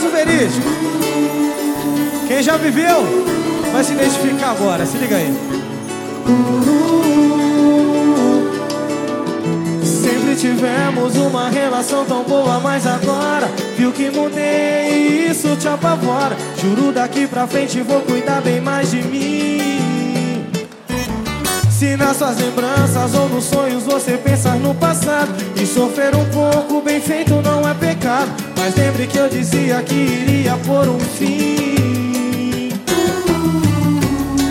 Caso verídico. Quem já viveu vai se identificar agora. Se liga aí. Sempre tivemos uma relação tão boa, mas agora viu que mudei e isso te apavora. Juro daqui pra frente vou cuidar bem mais de mim. Se nas suas lembranças ou nos sonhos você pensar no passado e sofrer um pouco, bem feito não é pecado. Mas lembre que eu dizia que iria por um fim.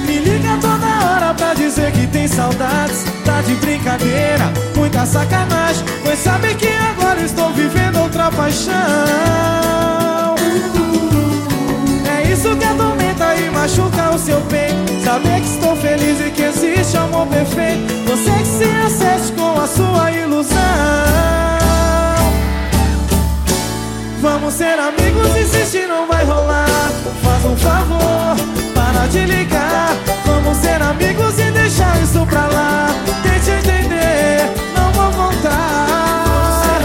Me liga toda hora pra dizer que tem saudades. Tá de brincadeira, muita sacanagem. Pois sabe que agora estou vivendo outra paixão. É isso que atormenta e machuca o seu peito. Saber que estou feliz e que existe amor perfeito. Você que se acerte com a sua ilusão. Vamos ser amigos, insistir não vai rolar. Faz um favor, para de ligar. Vamos ser amigos e deixar isso pra lá. Tente entender, não vou voltar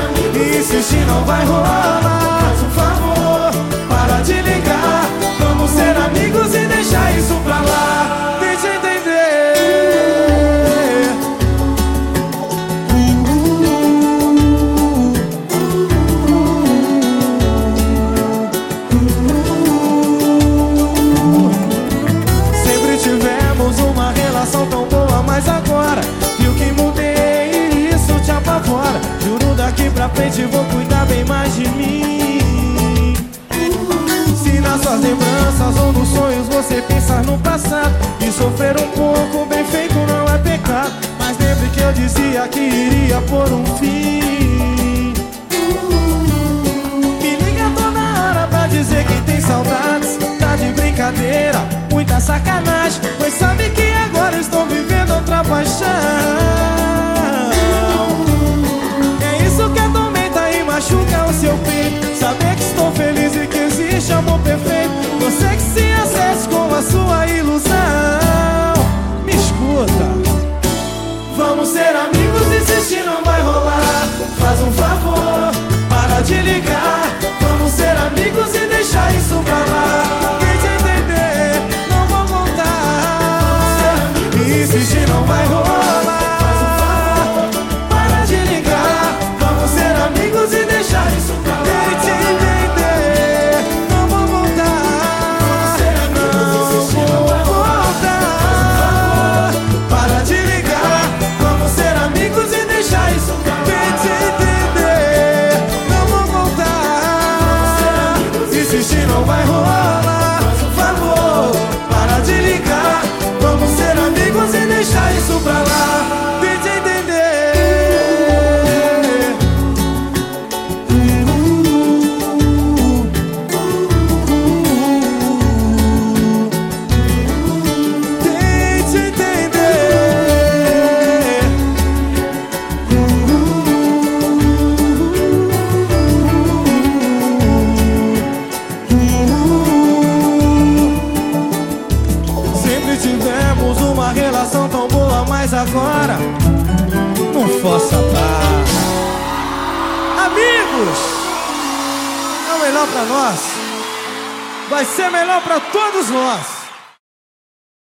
Insistir não vai rolar nas suas lembranças ou nos sonhos você pensar no passado e sofrer um pouco, bem feito não é pecado. Mas lembre que eu dizia que iria por um fim. Me liga toda hora pra dizer que tem saudades Tá de brincadeira, muita sacanagem Pois sabe que agora estou vivendo outra paixão uma relação tão boa, mas agora não força barra. Amigos, é melhor pra nós. Vai ser melhor pra todos nós.